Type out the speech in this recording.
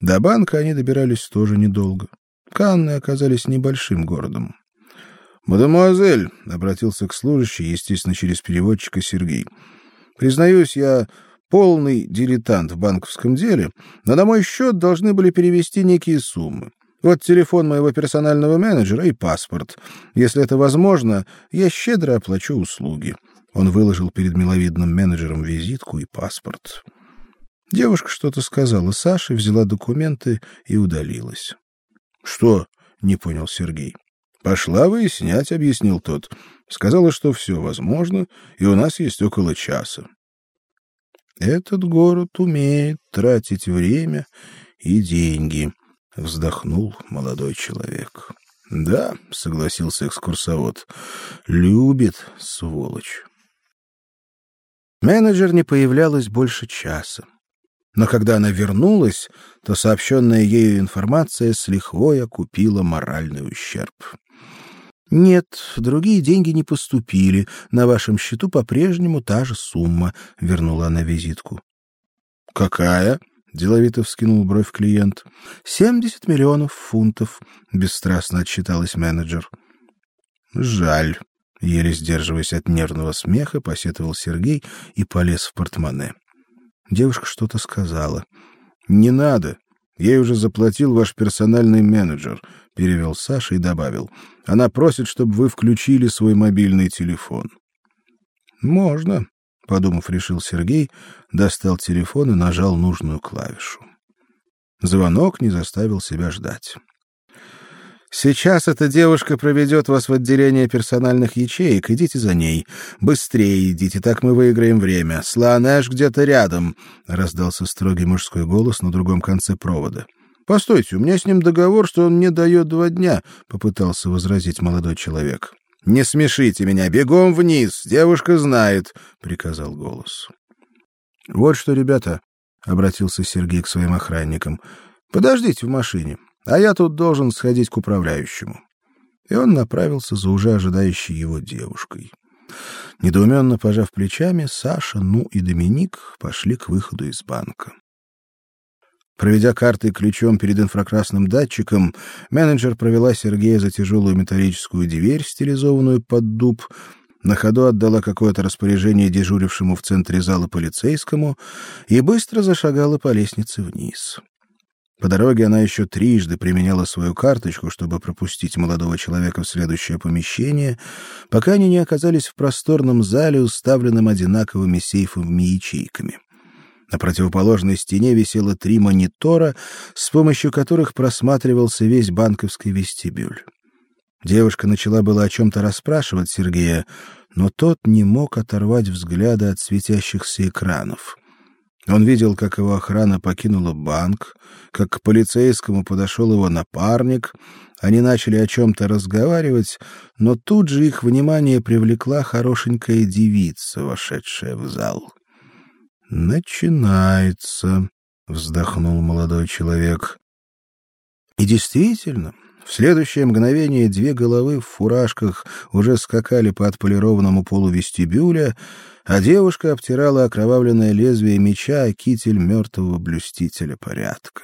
До банка они добирались тоже недолго. Канны оказались небольшим городом. «Мадемуазель», — обратился к служащей, естественно, через переводчика Сергей, — «признаюсь, я полный дилетант в банковском деле, но на мой счет должны были перевести некие суммы. Вот телефон моего персонального менеджера и паспорт. Если это возможно, я щедро оплачу услуги». Он выложил перед миловидным менеджером визитку и паспорт. Девушка что-то сказала Саше, взяла документы и удалилась. Что? не понял Сергей. Пошла выяснять, объяснил тот. Сказала, что все возможно, и у нас есть около часа. Этот город умеет тратить время и деньги, вздохнул молодой человек. Да, согласился экскурсовод. Любит сволочь. Менеджер не появлялась больше часа. Но когда она вернулась, то сообщенная ею информация с лихвой окупила моральный ущерб. Нет, другие деньги не поступили. На вашем счету по-прежнему та же сумма, вернула она визитку. Какая? деловито вскинул бровь клиент. «Семьдесят миллионов фунтов, бесстрастно отчиталась менеджер. Жаль, еле сдерживаясь от нервного смеха, посетовал Сергей и полез в портмоне. Девушка что-то сказала. Не надо. Ей уже заплатил ваш персональный менеджер, перевел Саша и добавил: она просит, чтобы вы включили свой мобильный телефон. Можно, подумав, решил Сергей, достал телефон и нажал нужную клавишу. Звонок не заставил себя ждать. Сейчас эта девушка проведет вас в отделение персональных ячеек. Идите за ней. Быстрее идите, так мы выиграем время. Сланэш где-то рядом, раздался строгий мужской голос на другом конце провода. Постойте, у меня с ним договор, что он мне дает два дня, попытался возразить молодой человек. Не смешите меня, бегом вниз, девушка знает, приказал голос. Вот что, ребята, обратился Сергей к своим охранникам. Подождите в машине. А я тут должен сходить к управляющему. И он направился за уже ожидающей его девушкой. Недоуменно пожав плечами, Саша, ну и Доминик пошли к выходу из банка. Проведя картой ключом перед инфракрасным датчиком, менеджер провела Сергея за тяжелую металлическую дверь, стилизованную под дуб, на ходу отдала какое-то распоряжение дежурившему в центре зала полицейскому и быстро зашагала по лестнице вниз. По дороге она еще трижды применяла свою карточку, чтобы пропустить молодого человека в следующее помещение, пока они не оказались в просторном зале, уставленном одинаковыми сейфовыми ячейками. На противоположной стене висело три монитора, с помощью которых просматривался весь банковский вестибюль. Девушка начала было о чем то расспрашивать Сергея, но тот не мог оторвать взгляда от светящихся экранов. Он видел, как его охрана покинула банк, как к полицейскому подошел его напарник. Они начали о чем то разговаривать, но тут же их внимание привлекла хорошенькая девица, вошедшая в зал. Начинается, вздохнул молодой человек. И действительно, в следующее мгновение две головы в фуражках уже скакали по отполированному полу вестибюля, а девушка обтирала окровавленное лезвие меча о китель мертвого блюстителя порядка.